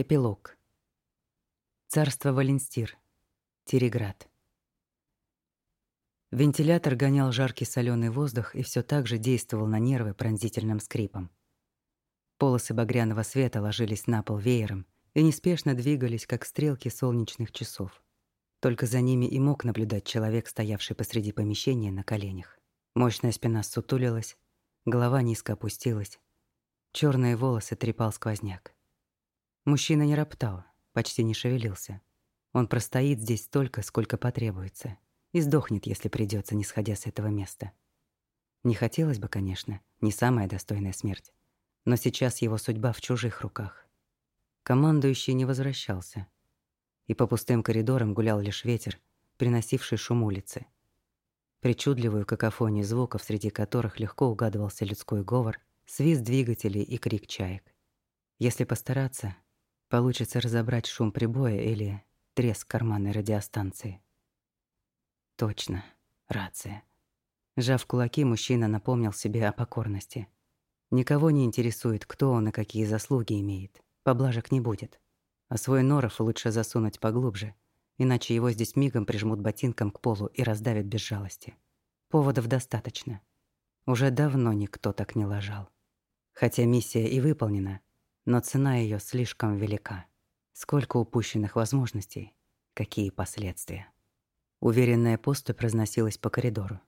Эпилог. Царство Валенстир. Тереград. Вентилятор гонял жаркий соленый воздух и все так же действовал на нервы пронзительным скрипом. Полосы багряного света ложились на пол веером и неспешно двигались, как стрелки солнечных часов. Только за ними и мог наблюдать человек, стоявший посреди помещения на коленях. Мощная спина сутулилась, голова низко опустилась, черные волосы трепал сквозняк. Мужчина не роптал, почти не шевелился. Он простоит здесь столько, сколько потребуется, и сдохнет, если придется, не сходя с этого места. Не хотелось бы, конечно, не самая достойная смерть, но сейчас его судьба в чужих руках. Командующий не возвращался, и по пустым коридорам гулял лишь ветер, приносивший шум улицы. Причудливую какофонию звуков, среди которых легко угадывался людской говор, свист двигателей и крик чаек. Если постараться, Получится разобрать шум прибоя или треск карманной радиостанции. Точно, рация. Жав кулаки, мужчина напомнил себе о покорности. Никого не интересует, кто он и какие заслуги имеет. Поблажек не будет. А свой норов лучше засунуть поглубже, иначе его здесь мигом прижмут ботинком к полу и раздавят без жалости. Поводов достаточно. Уже давно никто так не лажал. Хотя миссия и выполнена, но цена ее слишком велика. Сколько упущенных возможностей, какие последствия. Уверенная поступь разносилась по коридору.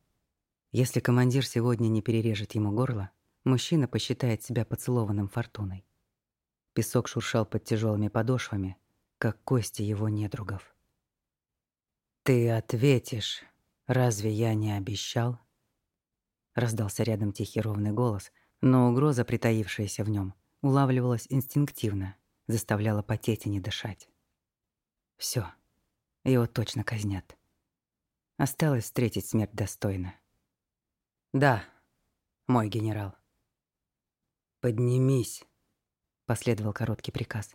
Если командир сегодня не перережет ему горло, мужчина посчитает себя поцелованным фортуной. Песок шуршал под тяжелыми подошвами, как кости его недругов. «Ты ответишь, разве я не обещал?» Раздался рядом тихий ровный голос, но угроза, притаившаяся в нем, улавливалась инстинктивно, заставляла потеть и не дышать. Всё, его точно казнят. Осталось встретить смерть достойно. Да, мой генерал. Поднимись, последовал короткий приказ.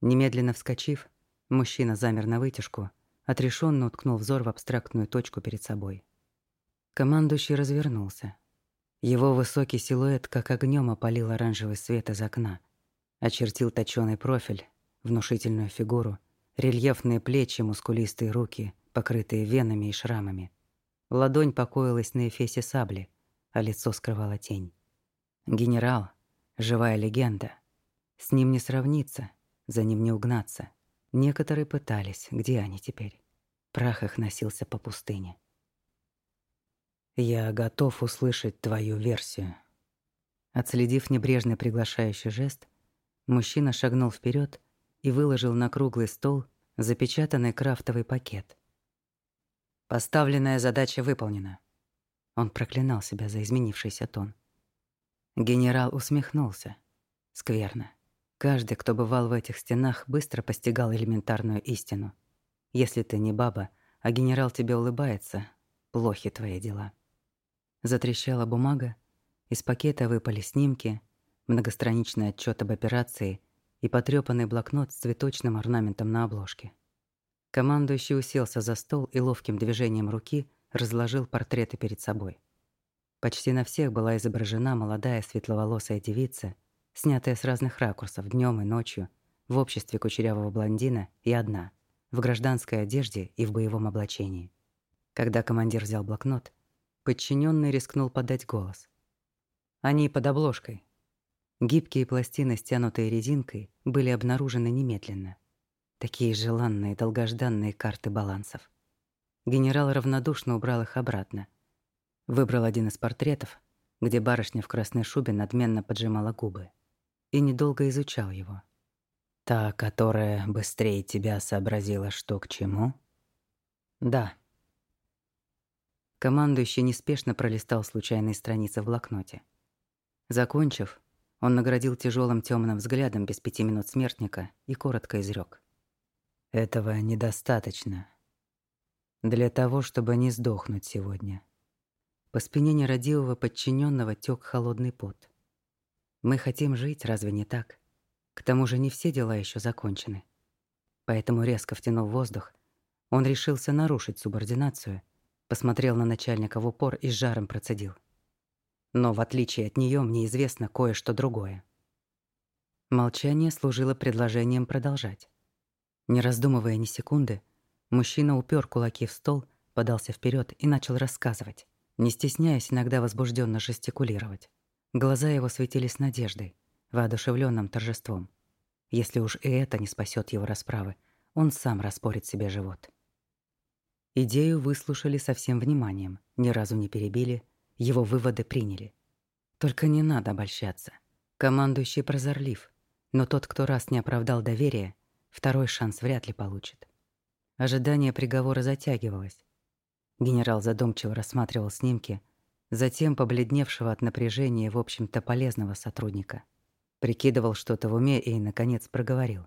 Немедленно вскочив, мужчина замер на вытяжку, отрешенно уткнул взор в абстрактную точку перед собой. Командующий развернулся, его высокий силуэт как огнем опалил оранжевый свет из окна. Очертил точёный профиль, внушительную фигуру, рельефные плечи, мускулистые руки, покрытые венами и шрамами. Ладонь покоилась на эфесе сабли, а лицо скрывала тень. Генерал, живая легенда. С ним не сравниться, за ним не угнаться. Некоторые пытались, где они теперь? Прах их носился по пустыне. Я готов услышать твою версию. Отследив небрежный приглашающий жест, мужчина шагнул вперед и выложил на круглый стол запечатанный крафтовый пакет. Поставленная задача выполнена. Он проклинал себя за изменившийся тон. Генерал усмехнулся. Скверно. Каждый, кто бывал в этих стенах, быстро постигал элементарную истину. Если ты не баба, а генерал тебе улыбается, плохи твои дела. Затрещала бумага, из пакета выпали снимки, многостраничный отчет об операции и потрёпанный блокнот с цветочным орнаментом на обложке. Командующий уселся за стол и ловким движением руки разложил портреты перед собой. Почти на всех была изображена молодая светловолосая девица, снятая с разных ракурсов днём и ночью, в обществе кучерявого блондина и одна, в гражданской одежде и в боевом облачении. Когда командир взял блокнот, Подчиненный рискнул подать голос. Они под обложкой. Гибкие пластины, стянутые резинкой, были обнаружены немедленно. Такие желанные, долгожданные карты балансов. Генерал равнодушно убрал их обратно. Выбрал один из портретов, где барышня в красной шубе надменно поджимала губы, и недолго изучал его. Та, которая быстрее тебя сообразила, что к чему? Да. Командующий неспешно пролистал случайные страницы в блокноте. Закончив, он наградил тяжелым темным взглядом без пяти минут смертника и коротко изрек: "Этого недостаточно для того, чтобы не сдохнуть сегодня". По спине нерадивого подчиненного тек холодный пот. Мы хотим жить, разве не так? К тому же не все дела еще закончены. Поэтому резко втянув воздух, он решился нарушить субординацию Посмотрел на начальника в упор и с жаром процедил. Но в отличие от нее мне известно кое-что другое. Молчание служило предложением продолжать. Не раздумывая ни секунды, мужчина упер кулаки в стол, подался вперед и начал рассказывать, не стесняясь иногда возбужденно жестикулировать. Глаза его светились надеждой, воодушевленным торжеством. Если уж и это не спасет его расправы, он сам распорит себе живот. Идею выслушали со всем вниманием, ни разу не перебили, его выводы приняли. Только не надо обольщаться. Командующий прозорлив, но тот, кто раз не оправдал доверие, второй шанс вряд ли получит. Ожидание приговора затягивалось. Генерал задумчиво рассматривал снимки, затем побледневшего от напряжения, в общем-то, полезного сотрудника. Прикидывал что-то в уме и, наконец, проговорил.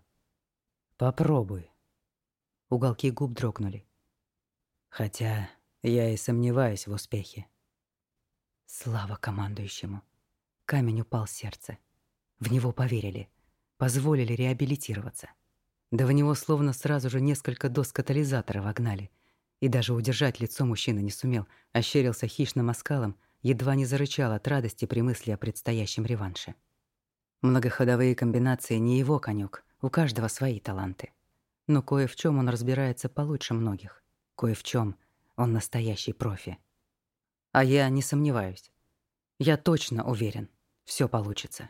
«Попробуй». Уголки губ дрогнули. Хотя я и сомневаюсь в успехе. Слава командующему. Камень упал в сердце. В него поверили, позволили реабилитироваться. Да в него словно сразу же несколько доз катализатора вогнали. И даже удержать лицо мужчина не сумел, ощерился хищным оскалом, едва не зарычал от радости при мысли о предстоящем реванше. Многоходовые комбинации не его конек, у каждого свои таланты. Но кое в чем он разбирается получше многих. Кое в чем он настоящий профи. А я не сомневаюсь. Я точно уверен, все получится.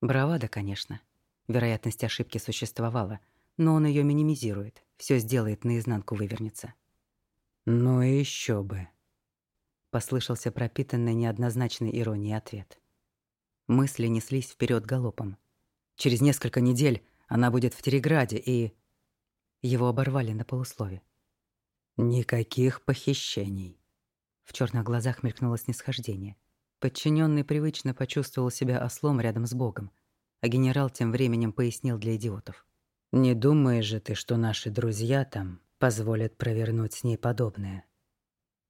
Бравада, конечно. Вероятность ошибки существовала, но он ее минимизирует, все сделает наизнанку вывернется. Ну и еще бы. Послышался пропитанный неоднозначной иронией ответ. Мысли неслись вперед галопом. Через несколько недель она будет в Тереграде, и... Его оборвали на полуслове. Никаких похищений. В черных глазах мелькнуло снисхождение. Подчиненный привычно почувствовал себя ослом рядом с Богом, а генерал тем временем пояснил для идиотов. «Не думаешь же ты, что наши друзья там позволят провернуть с ней подобное?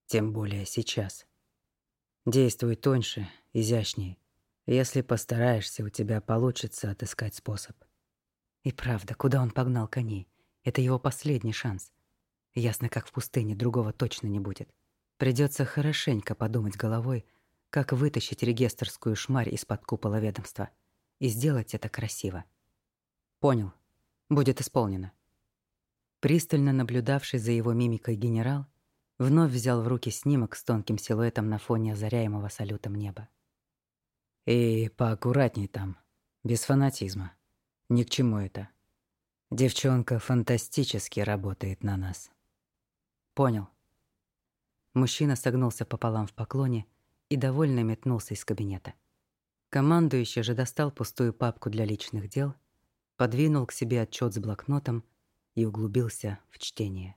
Тем более сейчас. Действуй тоньше, изящней. Если постараешься, у тебя получится отыскать способ». И правда, куда он погнал коней? Это его последний шанс. Ясно, как в пустыне, другого точно не будет. Придется хорошенько подумать головой, как вытащить регистрскую шмарь из-под купола ведомства. И сделать это красиво. Понял. Будет исполнено. Пристально наблюдавший за его мимикой генерал вновь взял в руки снимок с тонким силуэтом на фоне озаряемого салютом неба. И поаккуратней там, без фанатизма. Ни к чему это. Девчонка фантастически работает на нас. Понял. Мужчина согнулся пополам в поклоне и довольно метнулся из кабинета. Командующий же достал пустую папку для личных дел, подвинул к себе отчет с блокнотом и углубился в чтение.